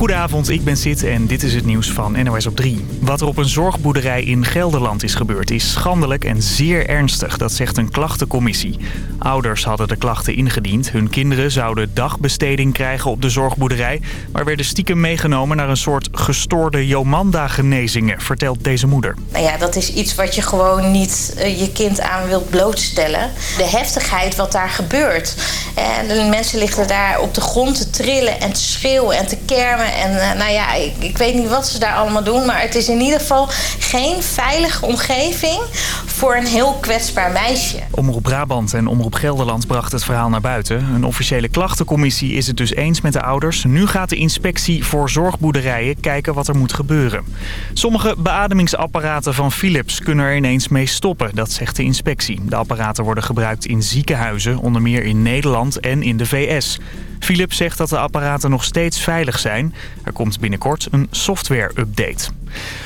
Goedenavond, ik ben Sid en dit is het nieuws van NOS op 3. Wat er op een zorgboerderij in Gelderland is gebeurd is schandelijk en zeer ernstig, dat zegt een klachtencommissie. Ouders hadden de klachten ingediend. Hun kinderen zouden dagbesteding krijgen op de zorgboerderij... maar werden stiekem meegenomen naar een soort gestoorde Jomanda-genezingen, vertelt deze moeder. Nou ja, dat is iets wat je gewoon niet uh, je kind aan wilt blootstellen. De heftigheid wat daar gebeurt. En de mensen liggen daar op de grond te trillen en te schreeuwen en te kermen. En uh, nou ja, ik, ik, weet niet wat ze daar allemaal doen... maar het is in ieder geval geen veilige omgeving voor een heel kwetsbaar meisje. Omroep Brabant en Omroep Gelderland bracht het verhaal naar buiten. Een officiële klachtencommissie is het dus eens met de ouders. Nu gaat de inspectie voor zorgboerderijen kijken wat er moet gebeuren. Sommige beademingsapparaten van Philips kunnen er ineens mee stoppen, dat zegt de inspectie. De apparaten worden gebruikt in ziekenhuizen, onder meer in Nederland en in de VS. Philips zegt dat de apparaten nog steeds veilig zijn. Er komt binnenkort een software-update.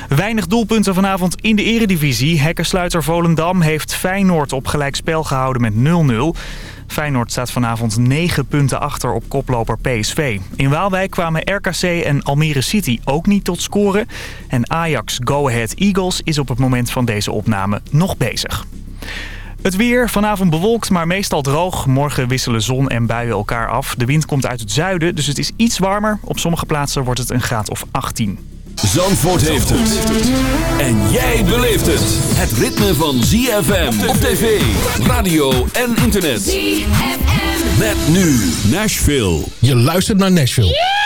Weinig doelpunten vanavond in de eredivisie. Hekkersluiter Volendam heeft Feyenoord op gelijkspel gehouden met 0-0. Feyenoord staat vanavond 9 punten achter op koploper PSV. In Waalwijk kwamen RKC en Almere City ook niet tot scoren. En Ajax Go Ahead Eagles is op het moment van deze opname nog bezig. Het weer, vanavond bewolkt, maar meestal droog. Morgen wisselen zon en buien elkaar af. De wind komt uit het zuiden, dus het is iets warmer. Op sommige plaatsen wordt het een graad of 18. Zandvoort heeft het. En jij beleeft het. Het ritme van ZFM op tv, radio en internet. ZFM. Met nu Nashville. Je luistert naar Nashville.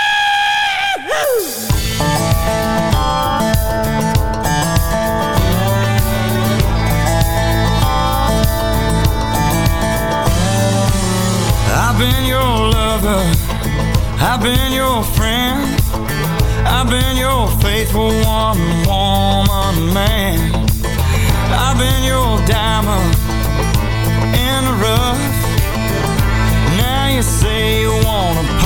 I've been your friend. I've been your faithful one woman man. I've been your diamond in the rough. Now you say you wanna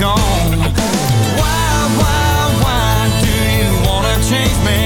gone? Why, why, why do you wanna change me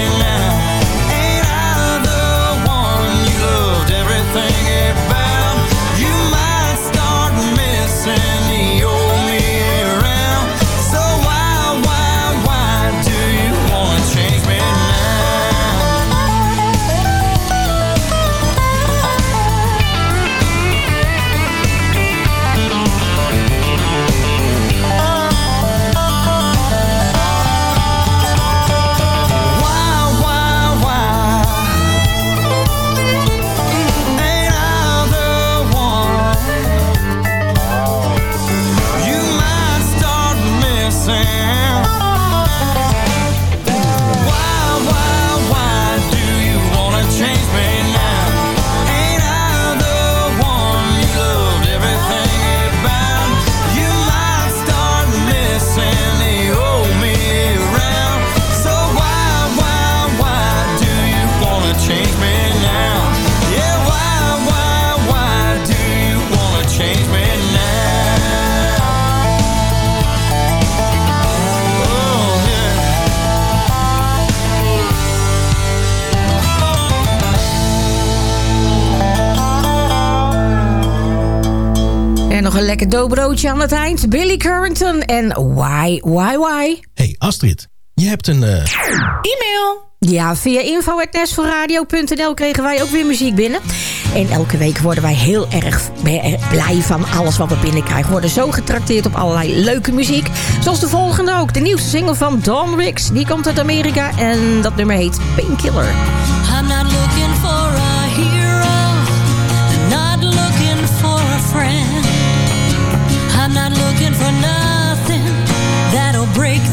een lekker dobroodje aan het eind. Billy Currington en Why, Why, Why. hey, Astrid, je hebt een... eh, E-mail. Ja, via info.nesforradio.nl kregen wij ook weer muziek binnen. En elke week worden wij heel erg blij van alles wat we binnenkrijgen. We worden zo getrakteerd op allerlei leuke muziek. Zoals de volgende ook. De nieuwste single van Dawn Ricks. Die komt uit Amerika en dat nummer heet Painkiller. I'm not looking break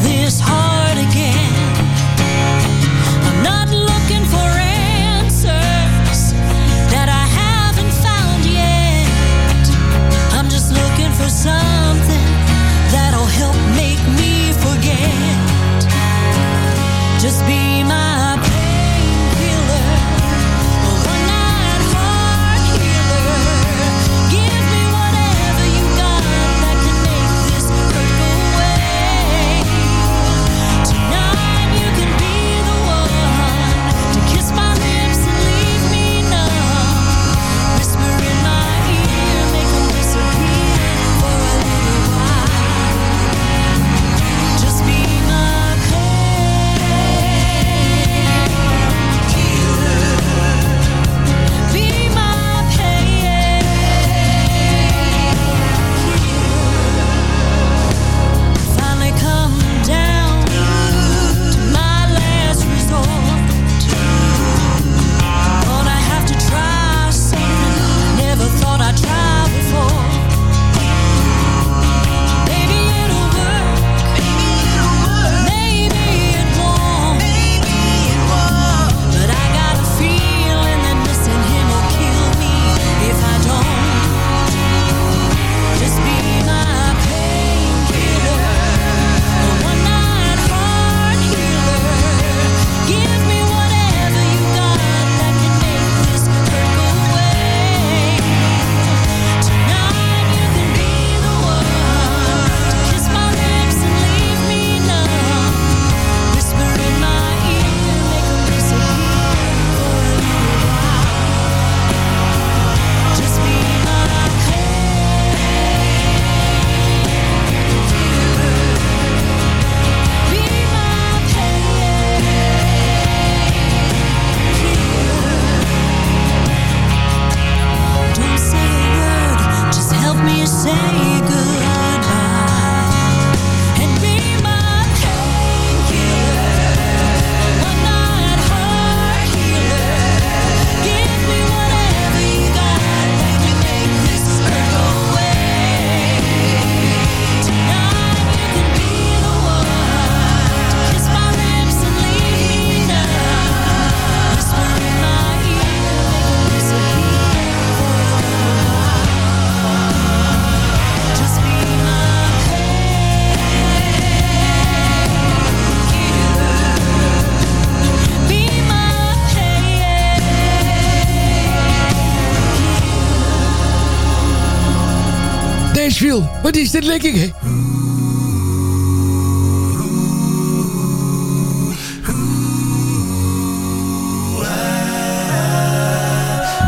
Nashville. Wat is dit lekker, hè?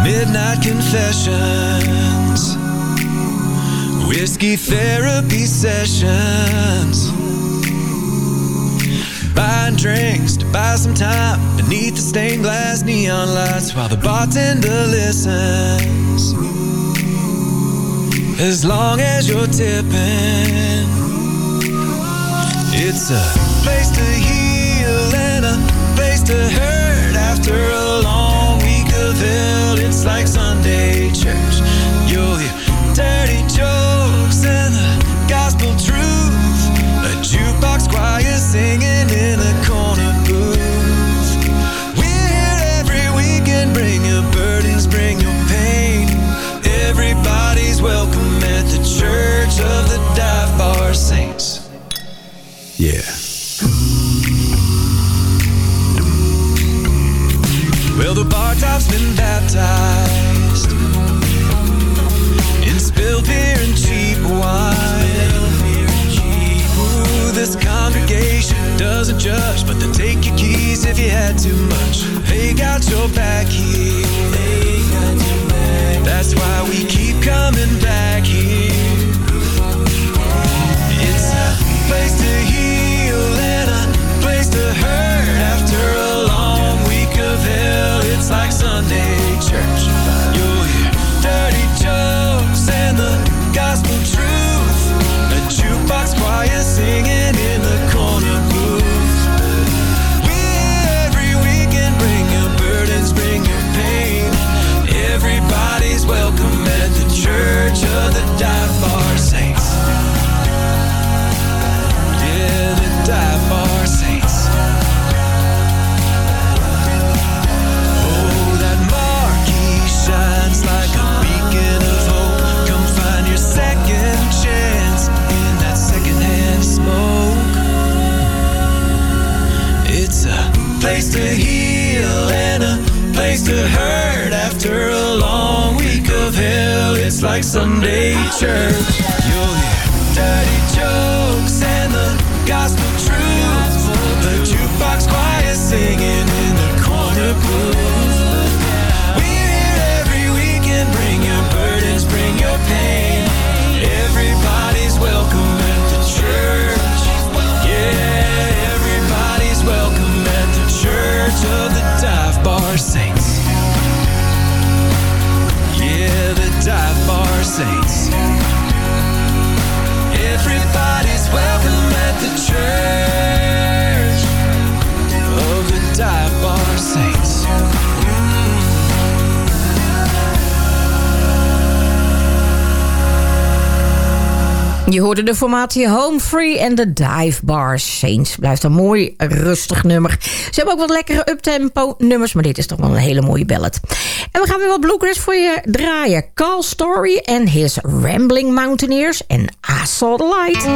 Midnight confessions Whiskey therapy sessions Buying drinks to buy some time Beneath the stained glass neon lights While the bartender listens as long as you're tipping It's a place to heal and a place to hurt. doesn't judge, but then take your keys if you had too much. They got your back here de formatie Home Free en de Dive Bar Saints. Blijft een mooi rustig nummer. Ze hebben ook wat lekkere uptempo nummers, maar dit is toch wel een hele mooie ballad. En we gaan weer wat bluegrass voor je draaien. Carl Story en his Rambling Mountaineers en I Light.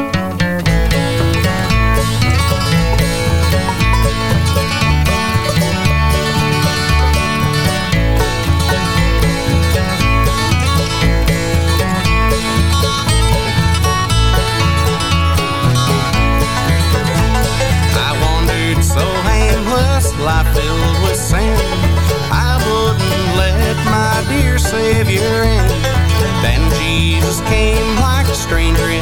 just came like a stranger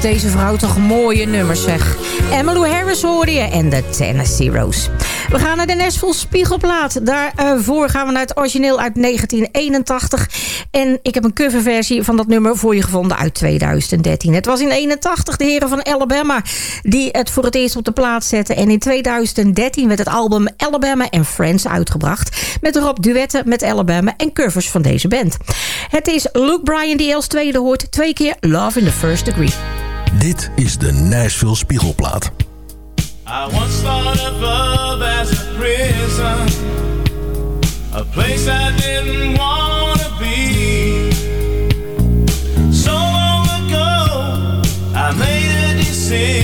Deze vrouw toch mooie nummers, zeg. Emmylou Harris hoorde je en de Tennessee Rose. We gaan naar de Nashville Spiegelplaat. Daarvoor gaan we naar het origineel uit 1981. En ik heb een coverversie van dat nummer voor je gevonden uit 2013. Het was in 81 de heren van Alabama die het voor het eerst op de plaat zetten. En in 2013 werd het album Alabama and Friends uitgebracht. Met erop duetten met Alabama en covers van deze band. Het is Luke Bryan die als tweede hoort. Twee keer Love in the First Degree. Dit is de Nashville Spiegelplaat. I once thought of love as a prison, a place I didn't want to be. So long ago, I made a decision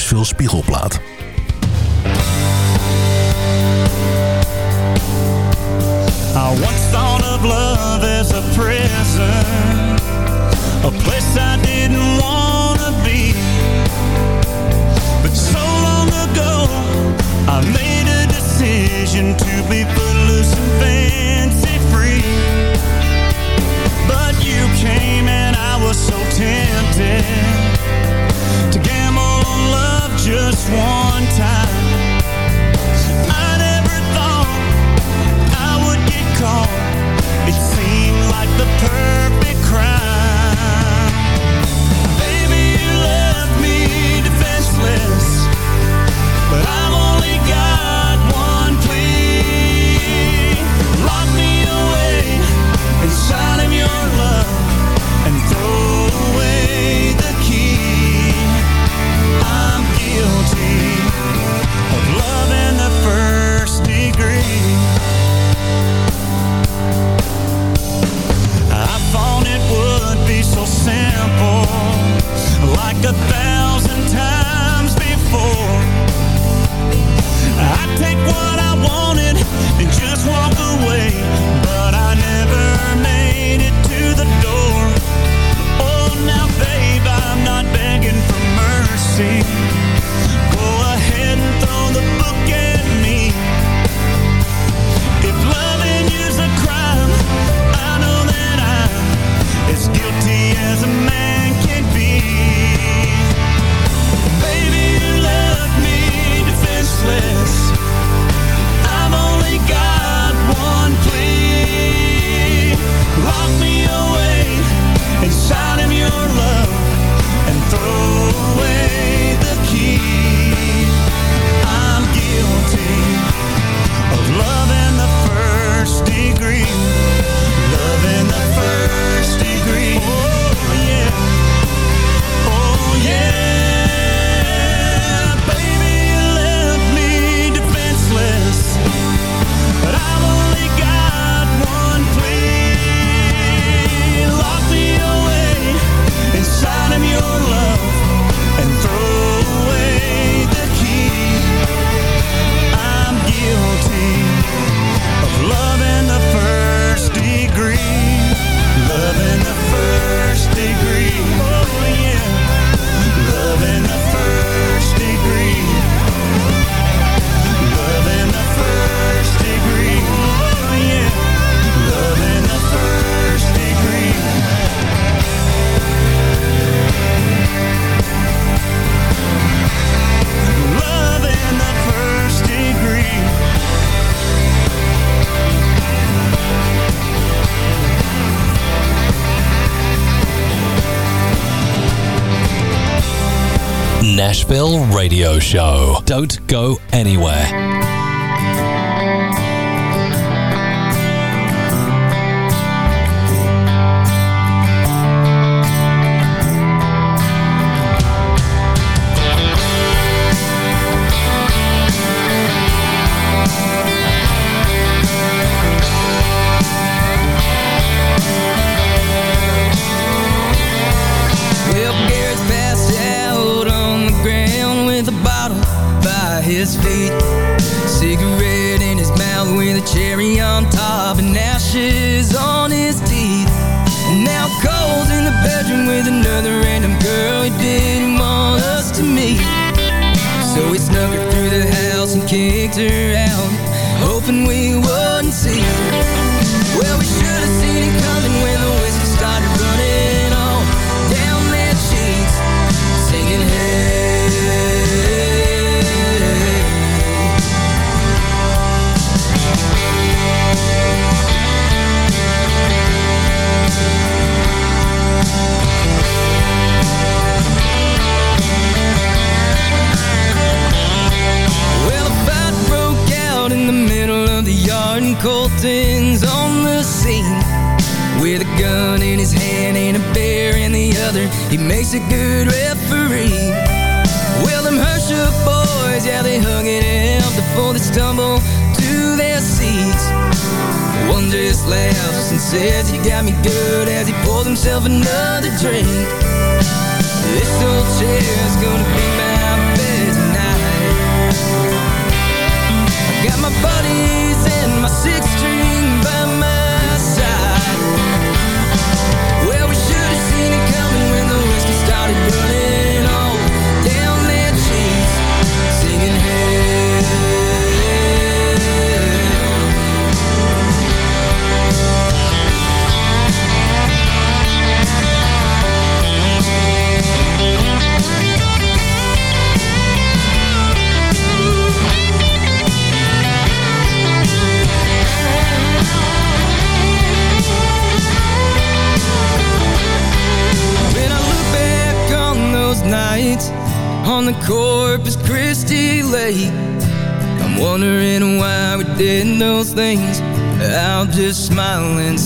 veel spiegelplaat. Radio Show. Don't go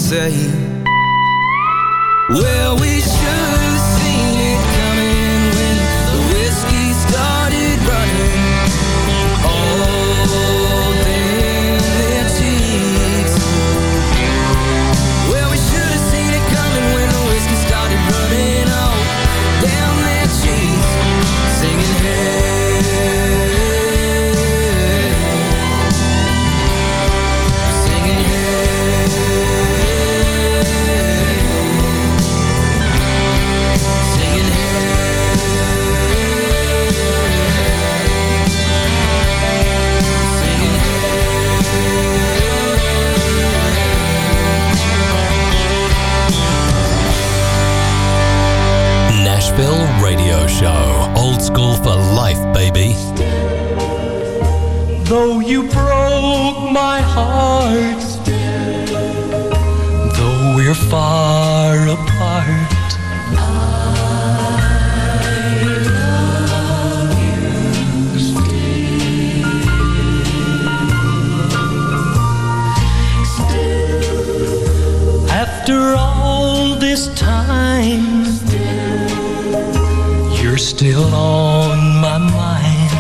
say, still on my mind.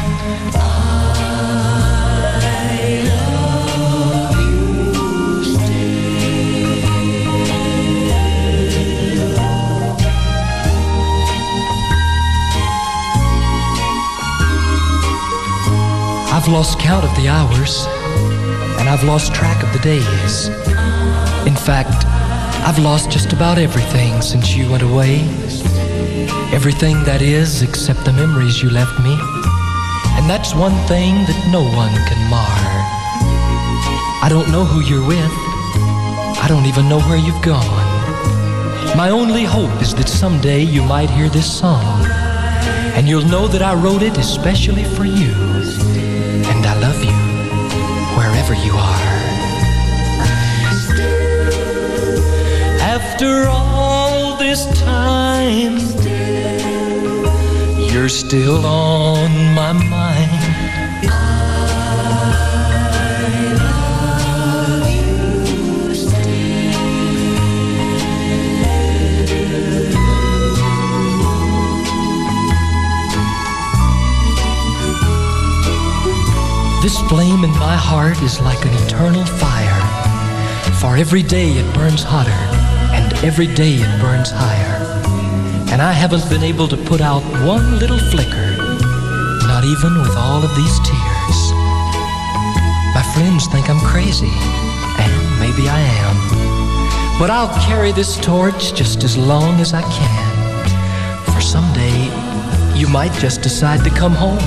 I've lost count of the hours, and I've lost track of the days. In fact, I've lost just about everything since you went away. Everything that is, except the memories you left me. And that's one thing that no one can mar. I don't know who you're with. I don't even know where you've gone. My only hope is that someday you might hear this song. And you'll know that I wrote it especially for you. And I love you wherever you are. After all this time, you're still on my mind. This flame in my heart is like an eternal fire. For every day it burns hotter, and every day it burns higher. And I haven't been able to put out one little flicker, not even with all of these tears. My friends think I'm crazy, and maybe I am. But I'll carry this torch just as long as I can. For someday, you might just decide to come home.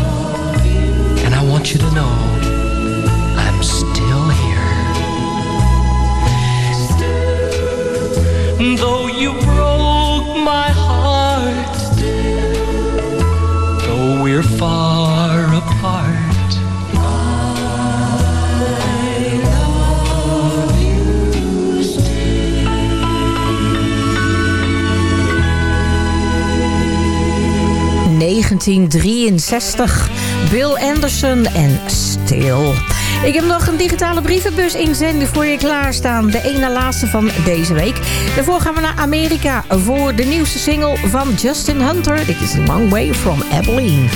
And I want you to know I'm still here. Though 1963. Bill Anderson en Still. Ik heb nog een digitale brievenbus inzending voor je klaarstaan. De ene laatste van deze week. Daarvoor gaan we naar Amerika voor de nieuwste single van Justin Hunter. Dit is Long Way from Abilene.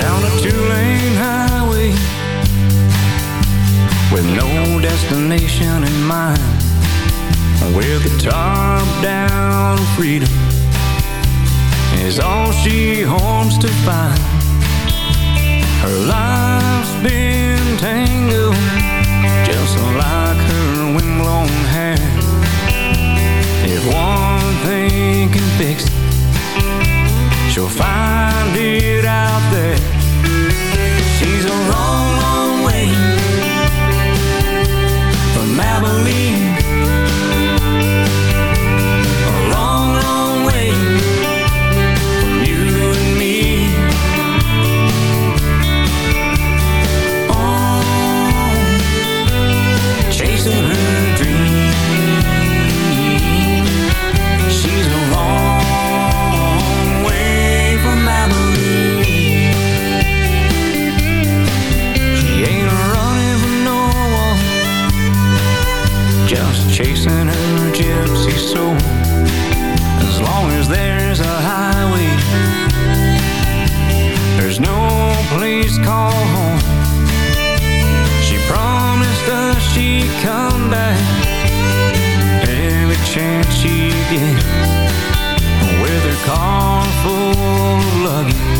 Down a two-lane highway With no destination in mind With the top-down freedom Is all she hopes to find. Her life's been tangled Just like her windblown hair. If one thing can fix it She'll find it out there. She's a long, long way. From Abilene car full of luggage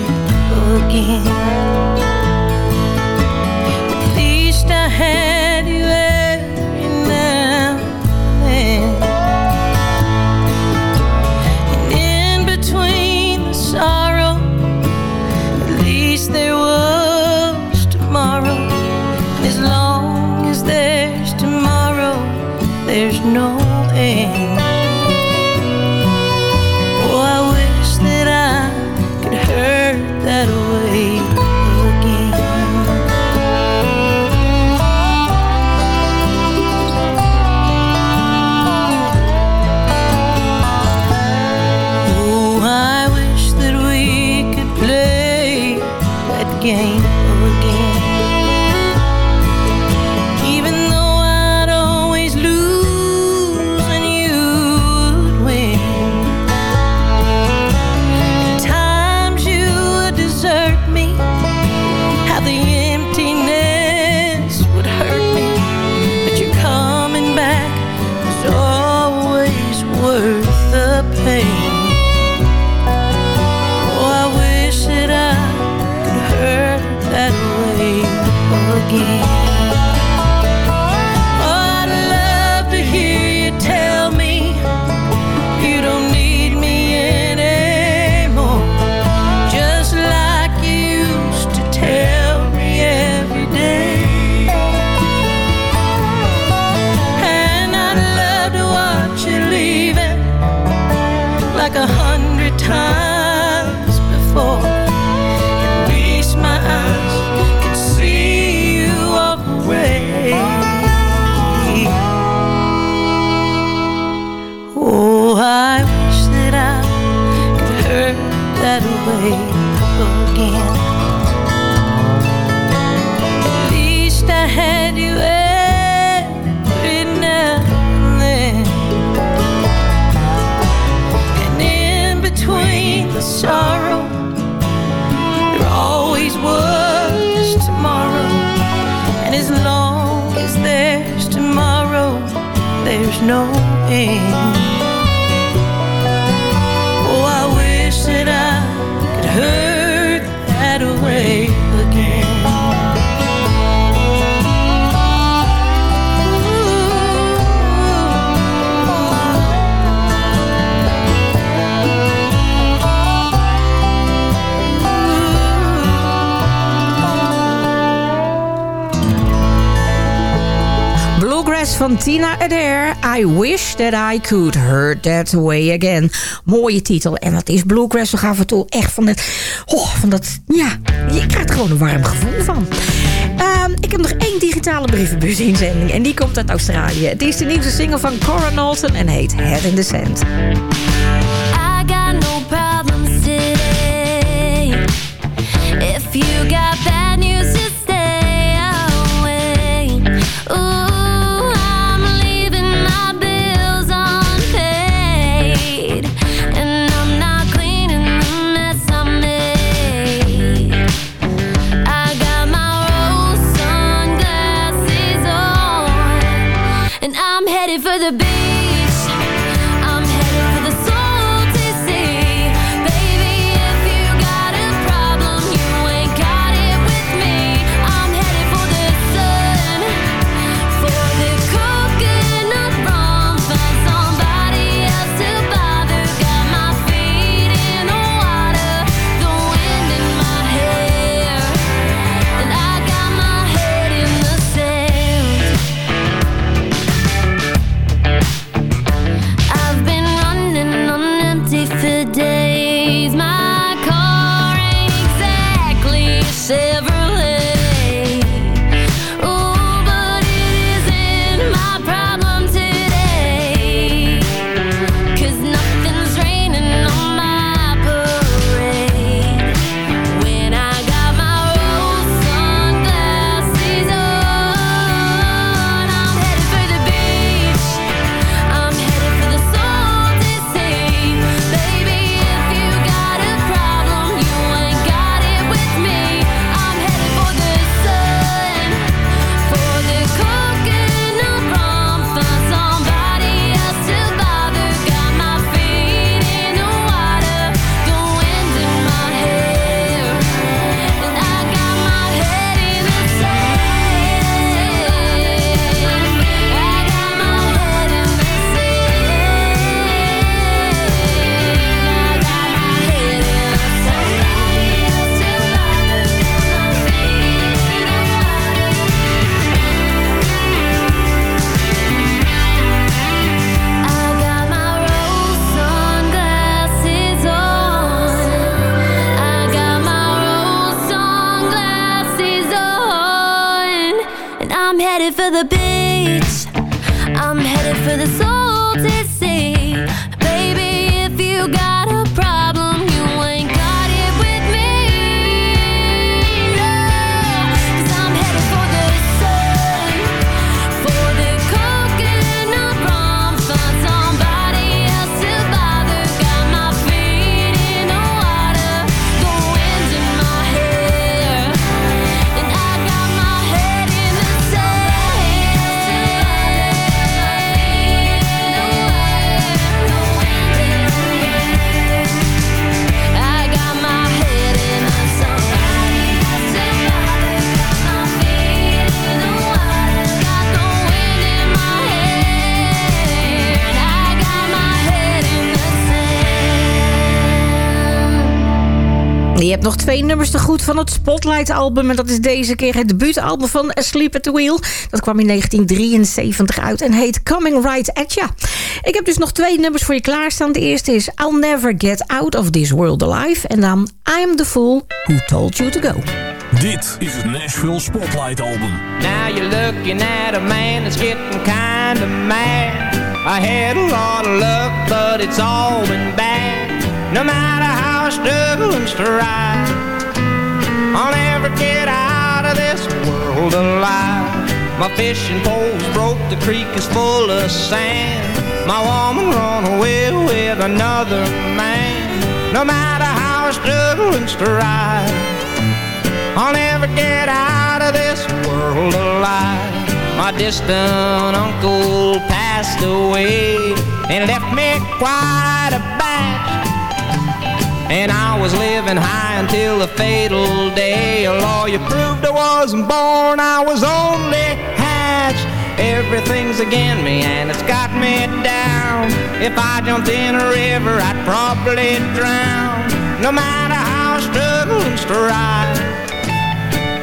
no end. Tina Adair. I wish that I could hurt that way again. Mooie titel. En wat is bluegrass toch af en toe echt van het... Oh, van dat... Ja, je krijgt gewoon een warm gevoel van. Ehm, ik heb nog één digitale brievenbus inzending. En die komt uit Australië. Het is de nieuwste single van Cora Knowlton en heet Head in the Sand. I got no problems. If you got the beach. Twee nummers te goed van het Spotlight-album. En dat is deze keer het debuutalbum van Asleep at the Wheel. Dat kwam in 1973 uit en heet Coming Right At Ya. Ik heb dus nog twee nummers voor je klaarstaan. De eerste is I'll Never Get Out of This World Alive. En dan I'm the Fool Who Told You To Go. Dit is het Nashville Spotlight Album. Now you're looking at a man that's getting kinda mad. I had a lot of luck, but it's all been bad. No matter how I struggle and strive, I'll never get out of this world alive. My fishing pole's broke, the creek is full of sand. My woman run away with another man. No matter how I struggle and strive, I'll never get out of this world alive. My distant uncle passed away and left me quite a. And I was living high until the fatal day. A lawyer proved I wasn't born, I was only hatched. Everything's against me and it's got me down. If I jumped in a river, I'd probably drown. No matter how I struggle and strive,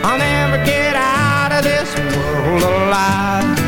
I'll never get out of this world alive.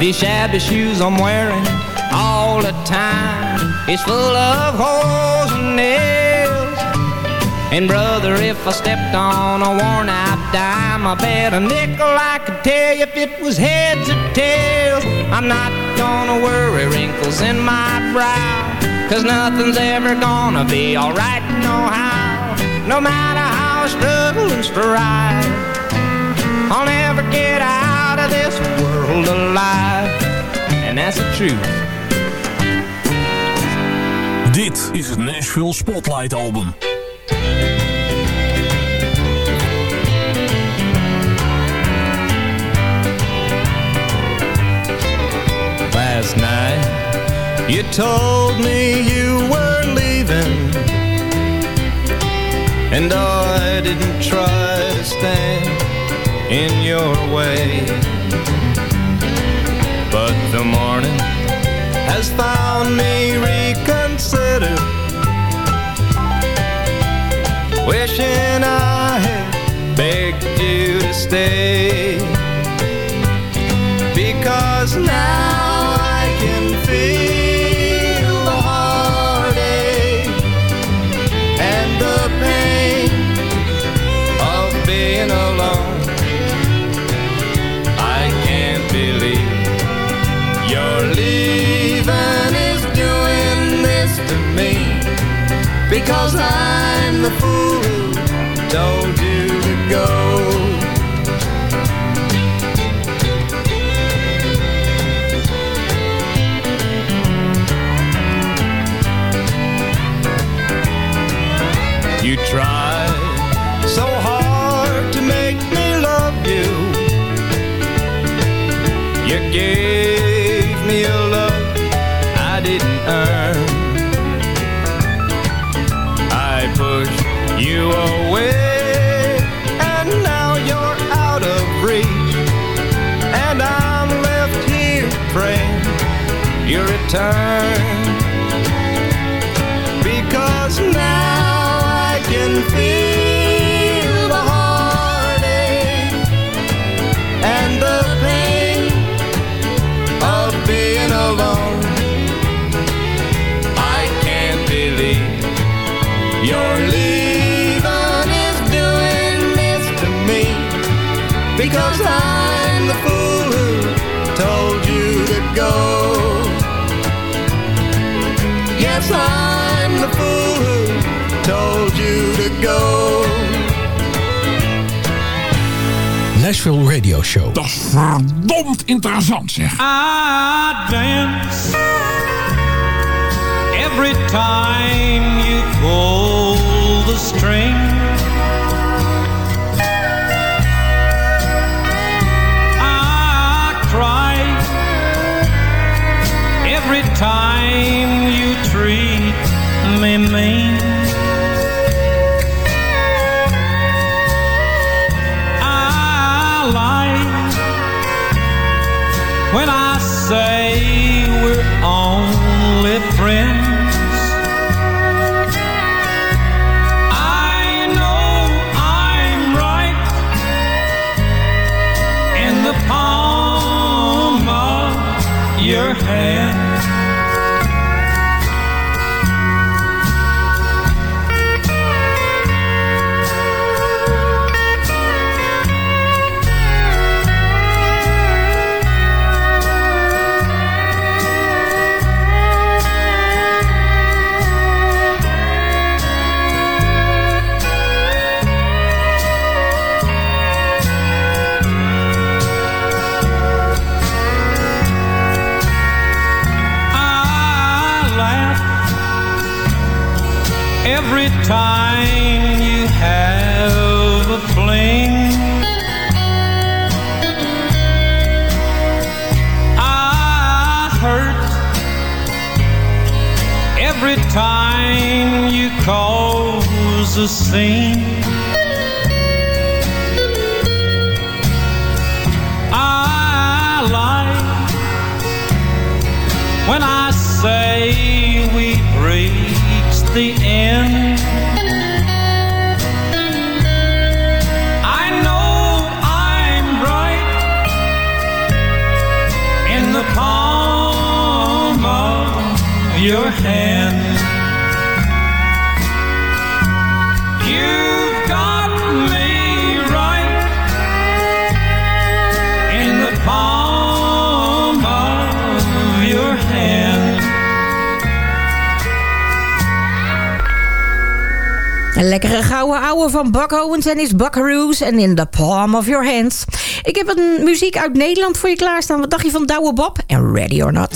These shabby shoes I'm wearing all the time is full of holes and nails. And brother, if I stepped on a worn out dime, I bet a nickel I could tell you if it was heads or tails. I'm not gonna worry wrinkles in my brow, cause nothing's ever gonna be alright no how. No matter how I struggle and strive, I'll never get out of this world alive. And that's the truth. Dit is het Nashville Spotlight Album. Last night, you told me you were leaving, and I didn't try to stand in your way. The morning has found me reconsider, wishing I had begged you to stay. Because now Because I'm the fool who told you to go. You tried so hard return. Because now I can feel Nashville Radio Show. Dat is verdomd interessant zeg. I dance every time you pull the string. I cry every time you treat me mean. When I say we're only friends. I know I'm right in the palm of your hand. Van Buck Owens en his Buckaroos en In the Palm of Your Hands. Ik heb een muziek uit Nederland voor je klaarstaan. Wat dacht je van Douwe Bob en Ready or Not?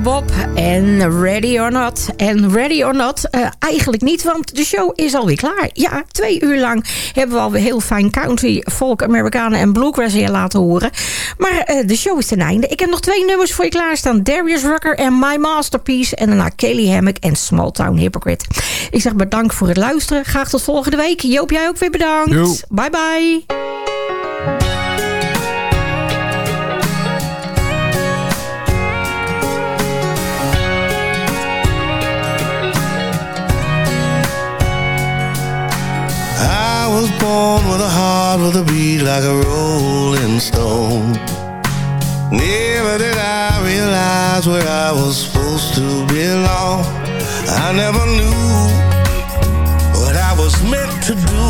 Bob en Ready or Not. En Ready or Not eh, eigenlijk niet, want de show is alweer klaar. Ja, twee uur lang hebben we alweer heel fijn country, folk, Amerikanen en bluegrass hier laten horen. Maar eh, de show is ten einde. Ik heb nog twee nummers voor je klaarstaan. Darius Rucker en My Masterpiece. En daarna Kelly Hammock en Small Town Hypocrite. Ik zeg bedankt voor het luisteren. Graag tot volgende week. Joop, jij ook weer bedankt. Yo. Bye bye. one with a heart with a beat like a rolling stone. Never did I realize where I was supposed to belong. I never knew what I was meant to do.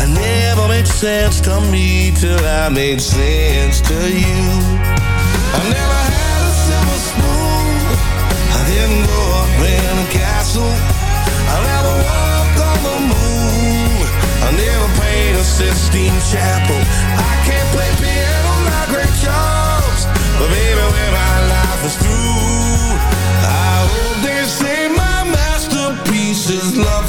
I never made sense to me till I made sense to you. I never had a silver spoon. I didn't grow up in a castle. Sistine Chapel. I can't play piano like Ray Charles, but baby, when my life is through, I hope they say my masterpiece is love.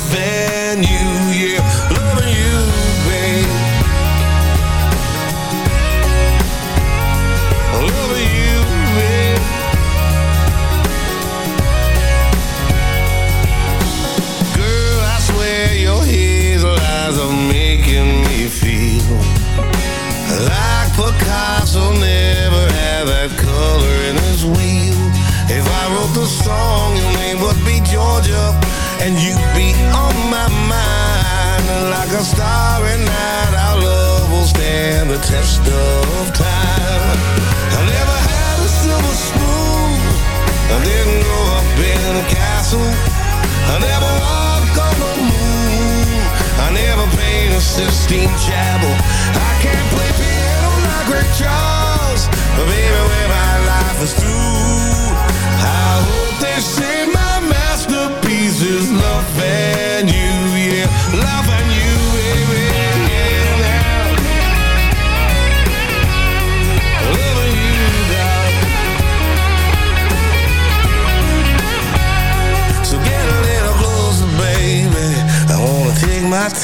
and you be on my mind like a starry night. Our love will stand the test of time. I never had a silver spoon. I didn't grow up in a castle. I never walked on the moon. I never paid a Sistine Chapel.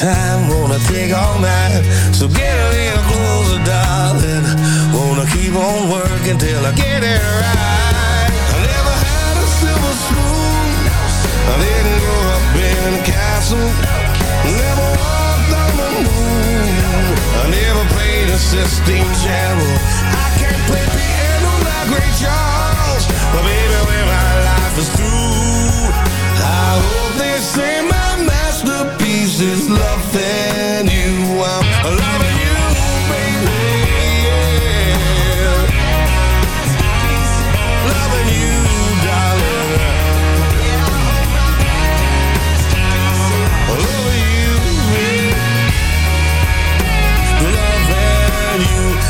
time Wanna take all night. So get a little closer, darling. Wanna keep on working till I get it right. I never had a silver spoon. I didn't grow up in a castle. Never walked on the moon. I never played a Sistine Chapel I can't play piano like Ray Charles. But baby, when my life is through I hope they say my masterpiece is love.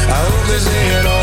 I hope this ain't all